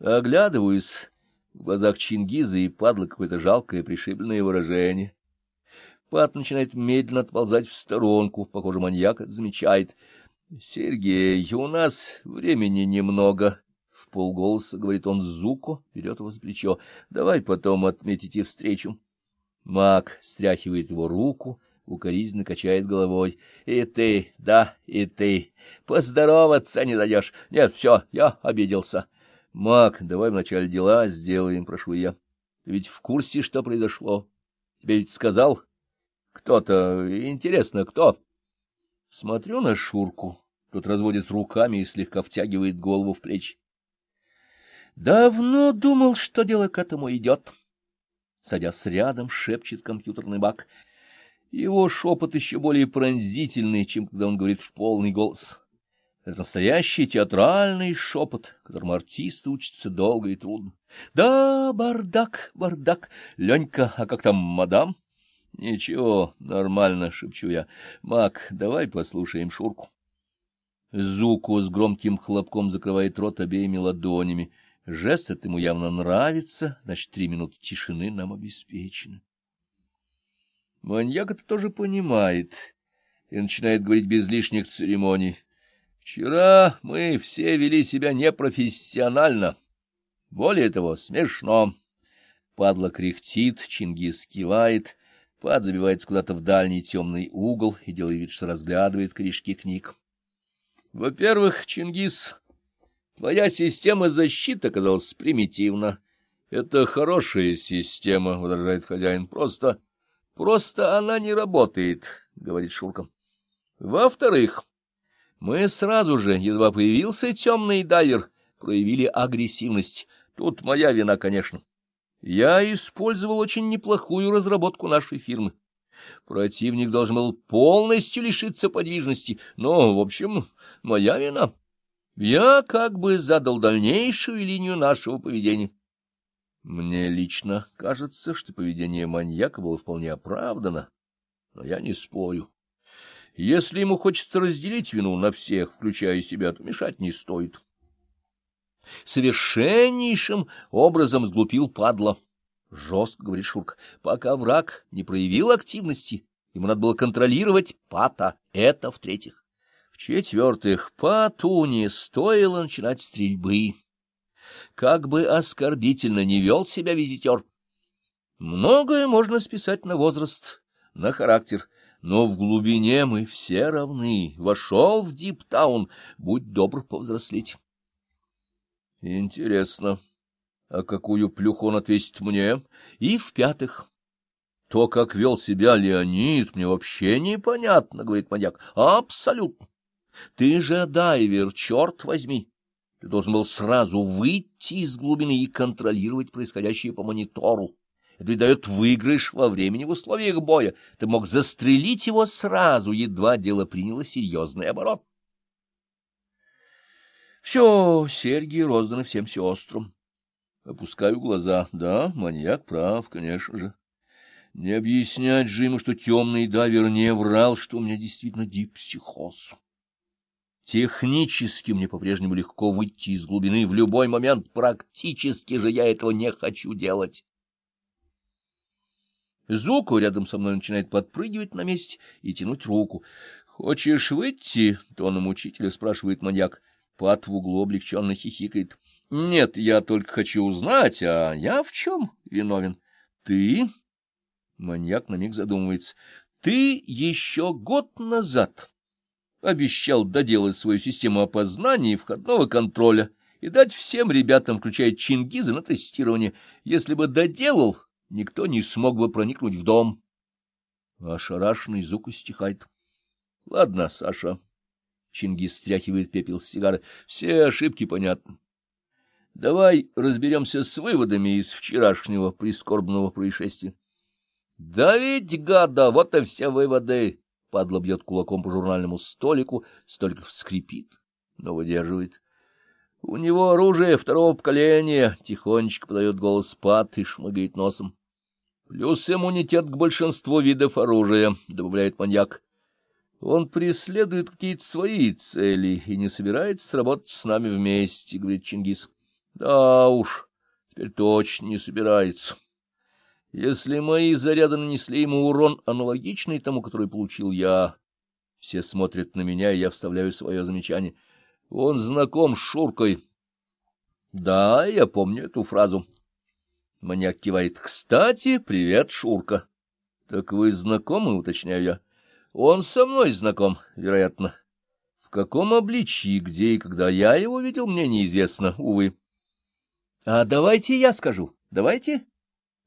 Оглядываюсь, в глазах Чингиза и падла какое-то жалкое пришибленное выражение. Пат начинает медленно отползать в сторонку, похоже, маньяк замечает. — Сергей, у нас времени немного, — в полголоса говорит он Зуко, берет его за плечо. — Давай потом отметите встречу. Маг стряхивает его руку, укоризненно качает головой. — И ты, да, и ты. Поздороваться не дойдешь. Нет, все, я обиделся. — Маг, давай вначале дела сделаем, прошу я. Ты ведь в курсе, что произошло? Тебе ведь сказал? Кто-то, интересно, кто? Смотрю на Шурку. Тот разводит руками и слегка втягивает голову в плечи. Давно думал, что дело к этому идет. Садясь рядом, шепчет компьютерный баг. Его шепот еще более пронзительный, чем когда он говорит в полный голос. Это настоящий театральный шепот, которому артисты учатся долго и трудно. — Да, бардак, бардак. Ленька, а как там мадам? — Ничего, нормально, — шепчу я. — Мак, давай послушаем Шурку. Зуку с громким хлопком закрывает рот обеими ладонями. Жест этот ему явно нравится, значит, три минуты тишины нам обеспечены. Маньяк это тоже понимает и начинает говорить без лишних церемоний. Вчера мы все вели себя непрофессионально. Более того, смешно. Падла кряхтит, Чингис кивает, Пад забивается куда-то в дальний темный угол и делает вид, что разглядывает корешки книг. Во-первых, Чингис, твоя система защиты оказалась примитивна. Это хорошая система, — возражает хозяин, — просто... Просто она не работает, — говорит Шурка. Во-вторых, мы сразу же, едва появился темный дайвер, проявили агрессивность. Тут моя вина, конечно. Я использовал очень неплохую разработку нашей фирмы. Противник должен был полностью лишиться подвижности, но, в общем, моя вина. Я как бы задал дальнейшую линию нашего поведения. Мне лично кажется, что поведение маньяка было вполне оправдано, но я не спорю. Если ему хочется разделить вину на всех, включая себя, то мешать не стоит. Совершеннейшим образом сглупил падла. Жестко, говорит Шурка, пока враг не проявил активности, ему надо было контролировать пата. Это в-третьих. В-четвертых, пату не стоило начинать стрельбы как бы оскорбительно не вел себя визитер. Многое можно списать на возраст, на характер, но в глубине мы все равны. Вошел в Диптаун, будь добр повзрослеть. Интересно, а какую плюху он отвесит мне? И в-пятых, то, как вел себя Леонид, мне вообще непонятно, — говорит маньяк. Абсолютно. Ты же дайвер, черт возьми. Ты должен был сразу выйти из глубины и контролировать происходящее по монитору. Это ведь дает выигрыш во времени в условиях боя. Ты мог застрелить его сразу, едва дело приняло серьезный оборот. Все, серьги розданы всем сестрам. Опускаю глаза. Да, маньяк прав, конечно же. Не объяснять же ему, что темный дайвер не врал, что у меня действительно дипсихоз. Технически мне по-прежнему легко выйти из глубины в любой момент, практически же я этого не хочу делать. Зуку рядом со мной начинает подпрыгивать на месте и тянуть руку. — Хочешь выйти? — тоном учителя спрашивает маньяк. Пат в углу облегченно хихикает. — Нет, я только хочу узнать, а я в чем виновен? — Ты? Маньяк на миг задумывается. — Ты еще год назад обещал доделать свою систему опознания и входного контроля и дать всем ребятам, включая Чингиза, на тестирование. Если бы доделал, никто не смог бы проникнуть в дом. Ошарашенный звук стихает. — Ладно, Саша. Чингиз стряхивает пепел с сигары. — Все ошибки понятны. Давай разберемся с выводами из вчерашнего прискорбного происшествия. — Да ведь, гада, вот и все выводы. Падла бьет кулаком по журнальному столику, столик скрипит, но выдерживает. У него оружие второго поколения, тихонечко подает голос Пат и шмыгает носом. Плюс иммунитет к большинству видов оружия, добавляет маньяк. Он преследует какие-то свои цели и не собирается работать с нами вместе, говорит Чингис. Да уж, теперь точно не собирается. Если мои заряды нанесли ему урон, аналогичный тому, который получил я, все смотрят на меня, и я вставляю свое замечание. Он знаком с Шуркой. Да, я помню эту фразу. Маньяк кивает. Кстати, привет, Шурка. Так вы знакомы, уточняю я. Он со мной знаком, вероятно. В каком обличии, где и когда я его видел, мне неизвестно, увы. А давайте я скажу. Давайте.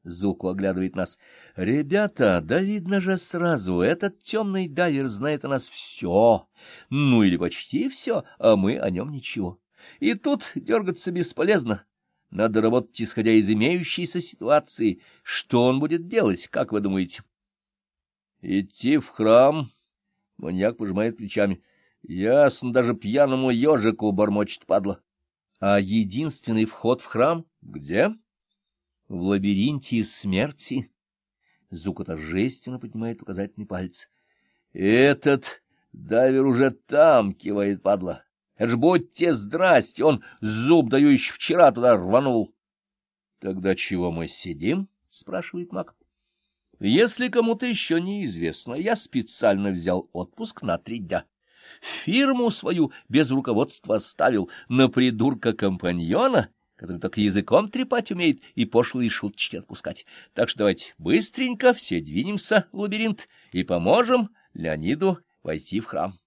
Зуку оглядывает нас. Ребята, да видно же сразу, этот темный дайвер знает о нас все. Ну или почти все, а мы о нем ничего. И тут дергаться бесполезно. Надо работать, исходя из имеющейся ситуации. Что он будет делать, как вы думаете? Идти в храм? Маньяк пожимает плечами. Ясно, даже пьяному ежику бормочет падла. А единственный вход в храм где? В лабиринте смерти. Зука торжественно поднимает указательный палец. Этот дайвер уже там, кивает падла. Это ж будьте здрасте, он зуб даю еще вчера туда рванул. — Тогда чего мы сидим? — спрашивает маг. — Если кому-то еще неизвестно, я специально взял отпуск на три дня. Фирму свою без руководства оставил на придурка-компаньона, который только языком трепать умеет и пошлые шуточки отпускать. Так что давайте быстренько все двинемся в лабиринт и поможем Леониду войти в храм.